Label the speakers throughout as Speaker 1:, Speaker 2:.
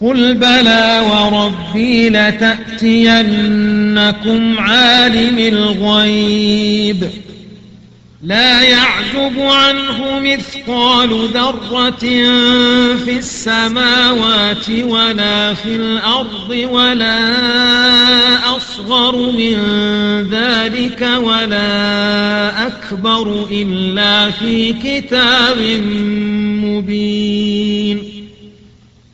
Speaker 1: قل بلى وربي لتأتينكم عالم الغيب لا يعجب عنه مثقال ذرة في السماوات ولا في الأرض ولا أصغر من ذلك ولا أكبر إلا في كتاب مبين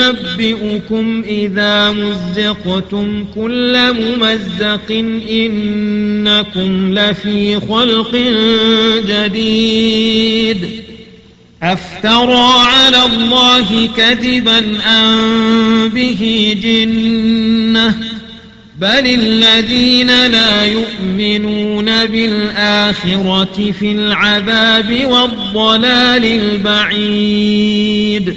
Speaker 1: ينبئكم إذا مزقتم كل ممزق إنكم لفي خلق جديد. أفترى على الله كذبا أم به جنة؟ بل الذين لا يؤمنون بالآخرة في العذاب والضلال البعيد.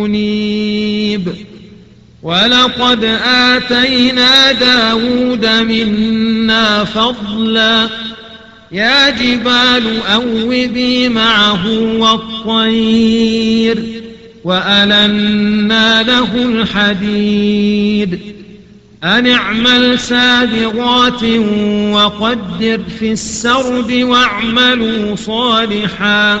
Speaker 1: منيب ولقد آتينا داود منا فضلا. يا جبال أوبي معه والطير وألنا له الحديد. أن اعمل سابغات وقدر في السرد واعملوا صالحا.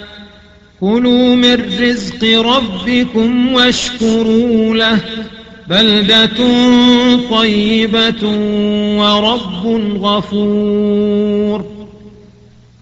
Speaker 1: كلوا من رزق ربكم واشكروا له. بلدة طيبة ورب غفور.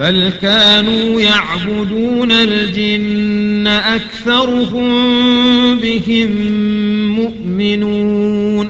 Speaker 1: بل كانوا يعبدون الجن أكثرهم بهم مؤمنون.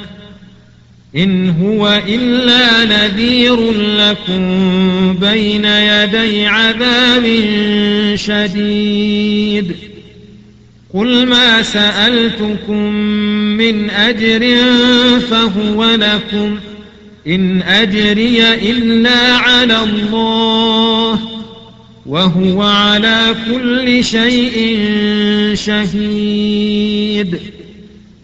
Speaker 1: إن هو إلا نذير لكم بين يدي عذاب شديد. قل ما سألتكم من أجر فهو لكم إن أجري إلا على الله وهو على كل شيء شهيد.